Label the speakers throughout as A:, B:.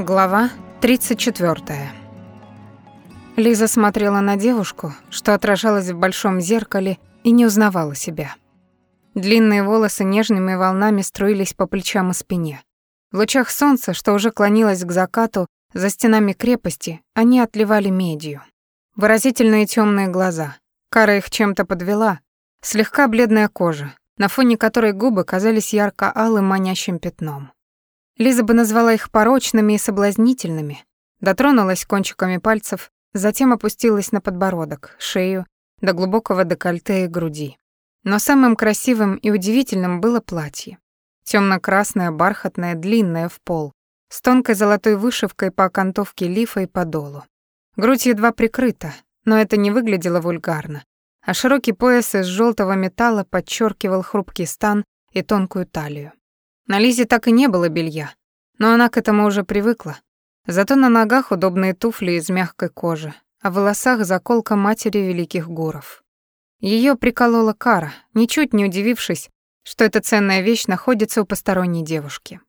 A: Глава 34. Лиза смотрела на девушку, что отражалась в большом зеркале, и не узнавала себя. Длинные волосы нежными волнами струились по плечам и спине. В лучах солнца, что уже клонилось к закату, за стенами крепости, они отливали медью. Выразительные темные глаза. Кара их чем-то подвела. Слегка бледная кожа, на фоне которой губы казались ярко-алым манящим пятном. Лиза бы назвала их порочными и соблазнительными, дотронулась кончиками пальцев, затем опустилась на подбородок, шею, до глубокого декольте и груди. Но самым красивым и удивительным было платье. Темно-красное, бархатное, длинное в пол, с тонкой золотой вышивкой по окантовке лифа и по долу. Грудь едва прикрыта, но это не выглядело вульгарно, а широкий пояс из желтого металла подчеркивал хрупкий стан и тонкую талию. На Лизе так и не было белья, но она к этому уже привыкла. Зато на ногах удобные туфли из мягкой кожи, а в волосах заколка матери великих гуров. Ее приколола Кара, ничуть не удивившись, что эта ценная вещь находится у посторонней девушки.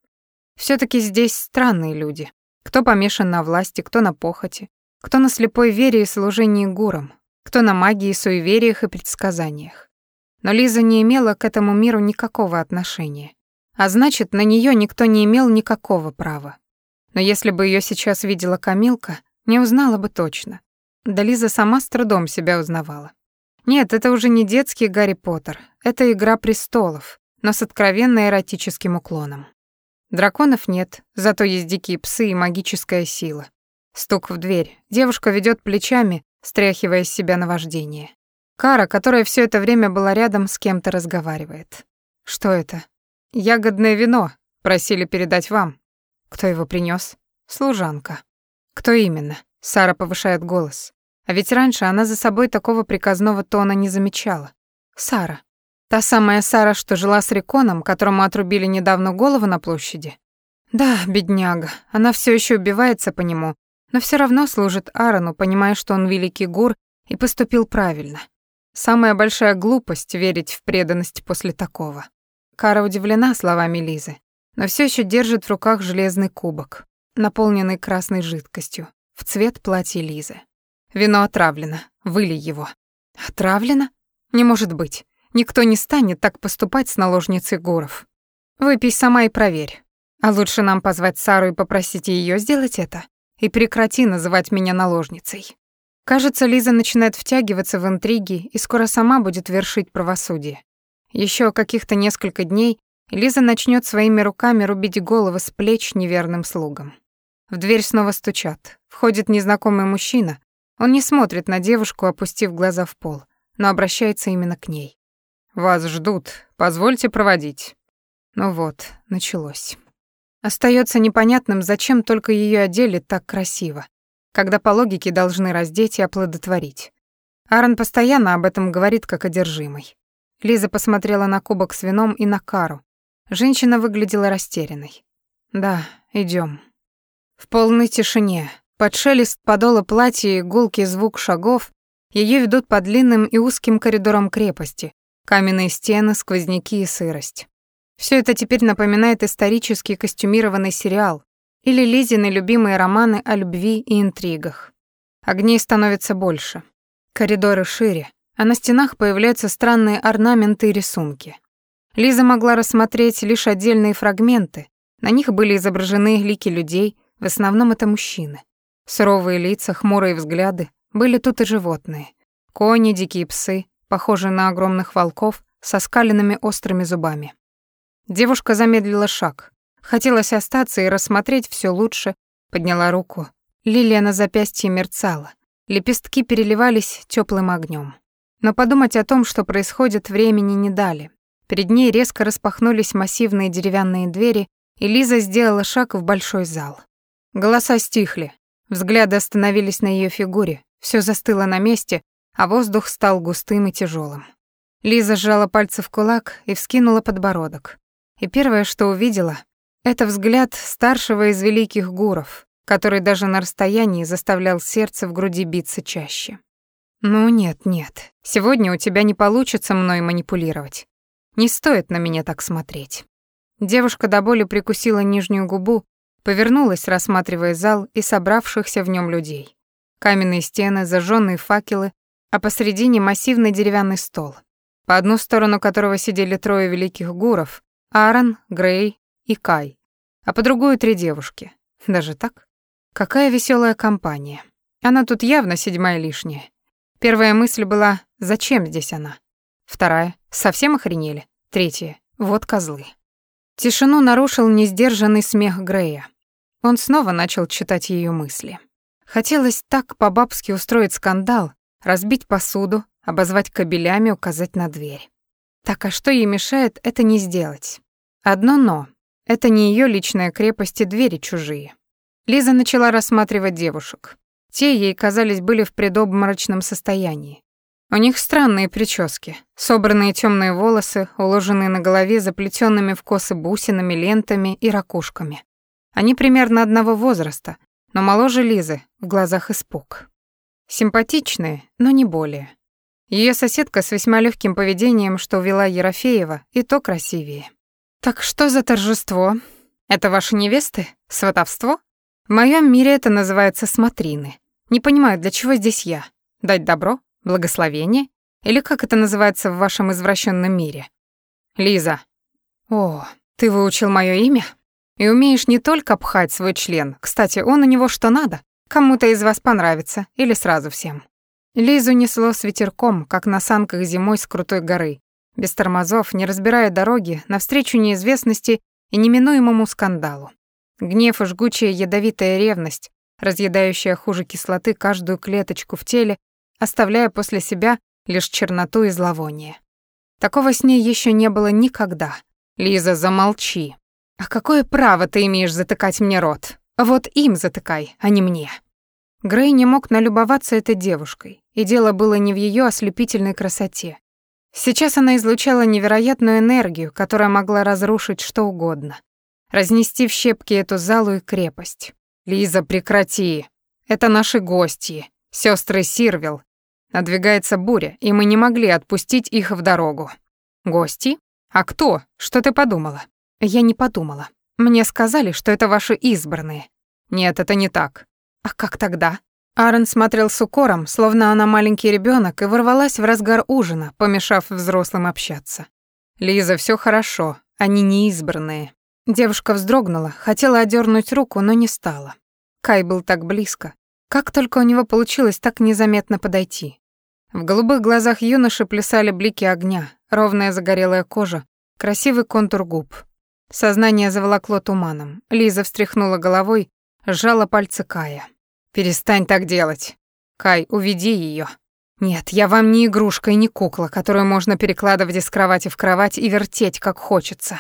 A: все таки здесь странные люди. Кто помешан на власти, кто на похоти, кто на слепой вере и служении гурам, кто на магии, суевериях и предсказаниях. Но Лиза не имела к этому миру никакого отношения. А значит, на нее никто не имел никакого права. Но если бы ее сейчас видела Камилка, не узнала бы точно. Да Лиза сама с трудом себя узнавала. Нет, это уже не детский Гарри Поттер, это игра престолов, но с откровенно эротическим уклоном. Драконов нет, зато есть дикие псы и магическая сила. Стук в дверь. Девушка ведет плечами, стряхивая с себя наваждение. Кара, которая все это время была рядом, с кем-то разговаривает. Что это? Ягодное вино. Просили передать вам. Кто его принес? Служанка. Кто именно? Сара повышает голос. А ведь раньше она за собой такого приказного тона не замечала. Сара. Та самая Сара, что жила с Реконом, которому отрубили недавно голову на площади. Да, бедняга. Она все еще убивается по нему, но все равно служит Аарону, понимая, что он великий гур и поступил правильно. Самая большая глупость верить в преданность после такого. Кара удивлена словами Лизы, но все еще держит в руках железный кубок, наполненный красной жидкостью, в цвет платья Лизы. Вино отравлено, вылей его. Отравлено? Не может быть. Никто не станет так поступать с наложницей Гуров. Выпей сама и проверь. А лучше нам позвать Сару и попросить ее сделать это. И прекрати называть меня наложницей. Кажется, Лиза начинает втягиваться в интриги и скоро сама будет вершить правосудие. Еще каких-то несколько дней Лиза начнет своими руками рубить головы с плеч неверным слугам. В дверь снова стучат. Входит незнакомый мужчина. Он не смотрит на девушку, опустив глаза в пол, но обращается именно к ней. «Вас ждут. Позвольте проводить». Ну вот, началось. Остается непонятным, зачем только ее одели так красиво, когда по логике должны раздеть и оплодотворить. Аарон постоянно об этом говорит как одержимый. Лиза посмотрела на кубок с вином и на Кару. Женщина выглядела растерянной. «Да, идем. В полной тишине, под шелест подола платья и гулкий звук шагов, ее ведут по длинным и узким коридорам крепости, каменные стены, сквозняки и сырость. Все это теперь напоминает исторический костюмированный сериал или Лизины любимые романы о любви и интригах. Огней становится больше. Коридоры шире, а на стенах появляются странные орнаменты и рисунки. Лиза могла рассмотреть лишь отдельные фрагменты. На них были изображены лики людей, в основном это мужчины. Суровые лица, хмурые взгляды, были тут и животные. Кони, дикие псы, похожие на огромных волков, со скаленными острыми зубами. Девушка замедлила шаг. Хотелось остаться и рассмотреть все лучше, подняла руку. Лилия на запястье мерцала. Лепестки переливались теплым огнем. Но подумать о том, что происходит, времени не дали. Перед ней резко распахнулись массивные деревянные двери, и Лиза сделала шаг в большой зал. Голоса стихли, взгляды остановились на ее фигуре, все застыло на месте, а воздух стал густым и тяжелым. Лиза сжала пальцы в кулак и вскинула подбородок. И первое, что увидела, это взгляд старшего из великих гуров, который даже на расстоянии заставлял сердце в груди биться чаще. «Ну нет, нет, сегодня у тебя не получится мной манипулировать. Не стоит на меня так смотреть». Девушка до боли прикусила нижнюю губу, Повернулась, рассматривая зал и собравшихся в нем людей. Каменные стены, зажженные факелы, а посредине массивный деревянный стол, по одну сторону которого сидели трое великих гуров — Аарон, Грей и Кай, а по другую — три девушки. Даже так? Какая веселая компания. Она тут явно седьмая лишняя. Первая мысль была «Зачем здесь она?». Вторая «Совсем охренели?». Третья «Вот козлы». Тишину нарушил несдержанный смех Грея. Он снова начал читать ее мысли. Хотелось так по-бабски устроить скандал, разбить посуду, обозвать кабелями, указать на дверь. Так а что ей мешает это не сделать? Одно «но». Это не ее личная крепость и двери чужие. Лиза начала рассматривать девушек. Те ей, казались, были в предобморочном состоянии. У них странные прически, собранные темные волосы, уложенные на голове заплетенными в косы бусинами, лентами и ракушками. Они примерно одного возраста, но моложе Лизы, в глазах испуг. Симпатичные, но не более. Ее соседка с весьма легким поведением, что увела Ерофеева, и то красивее. «Так что за торжество? Это ваши невесты? Сватовство?» В моем мире это называется смотрины. Не понимаю, для чего здесь я? Дать добро? Благословение? Или как это называется в вашем извращенном мире? Лиза. О, ты выучил мое имя? И умеешь не только пхать свой член. Кстати, он у него что надо. Кому-то из вас понравится. Или сразу всем. Лизу несло с ветерком, как на санках зимой с крутой горы. Без тормозов, не разбирая дороги, навстречу неизвестности и неминуемому скандалу. Гнев и жгучая ядовитая ревность, разъедающая хуже кислоты каждую клеточку в теле, оставляя после себя лишь черноту и зловоние. Такого с ней еще не было никогда. Лиза, замолчи. А какое право ты имеешь затыкать мне рот? Вот им затыкай, а не мне. Грей не мог налюбоваться этой девушкой, и дело было не в ее ослепительной красоте. Сейчас она излучала невероятную энергию, которая могла разрушить что угодно разнести в щепки эту залу и крепость. «Лиза, прекрати! Это наши гости, сестры Сирвил. Надвигается буря, и мы не могли отпустить их в дорогу. Гости? А кто? Что ты подумала?» «Я не подумала. Мне сказали, что это ваши избранные». «Нет, это не так». «А как тогда?» Аарон смотрел с укором, словно она маленький ребенок, и ворвалась в разгар ужина, помешав взрослым общаться. «Лиза, все хорошо, они не избранные. Девушка вздрогнула, хотела одернуть руку, но не стала. Кай был так близко. Как только у него получилось так незаметно подойти. В голубых глазах юноши плясали блики огня, ровная загорелая кожа, красивый контур губ. Сознание заволокло туманом. Лиза встряхнула головой, сжала пальцы Кая. «Перестань так делать. Кай, уведи ее. Нет, я вам не игрушка и не кукла, которую можно перекладывать из кровати в кровать и вертеть, как хочется.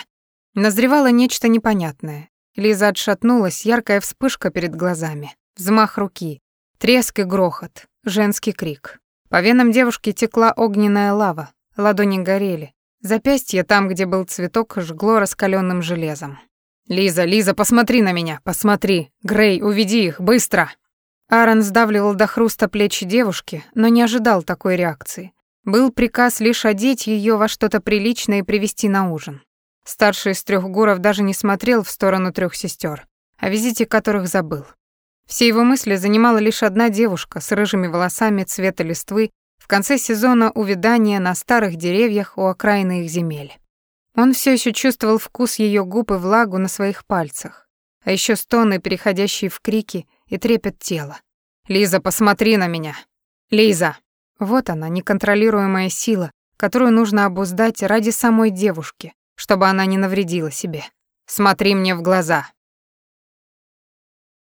A: Назревало нечто непонятное. Лиза отшатнулась, яркая вспышка перед глазами. Взмах руки. Треск и грохот. Женский крик. По венам девушки текла огненная лава. Ладони горели. Запястье там, где был цветок, жгло раскаленным железом. «Лиза, Лиза, посмотри на меня, посмотри! Грей, уведи их, быстро!» Аарон сдавливал до хруста плечи девушки, но не ожидал такой реакции. Был приказ лишь одеть ее во что-то приличное и привести на ужин. Старший из трех гуров даже не смотрел в сторону трех сестер, о визите которых забыл. Все его мысли занимала лишь одна девушка с рыжими волосами цвета листвы в конце сезона увядания на старых деревьях у окраины их земель. Он все еще чувствовал вкус ее губ и влагу на своих пальцах, а еще стоны, переходящие в крики и трепет тела. «Лиза, посмотри на меня! Лиза!» Вот она, неконтролируемая сила, которую нужно обуздать ради самой девушки, чтобы она не навредила себе. Смотри мне в глаза.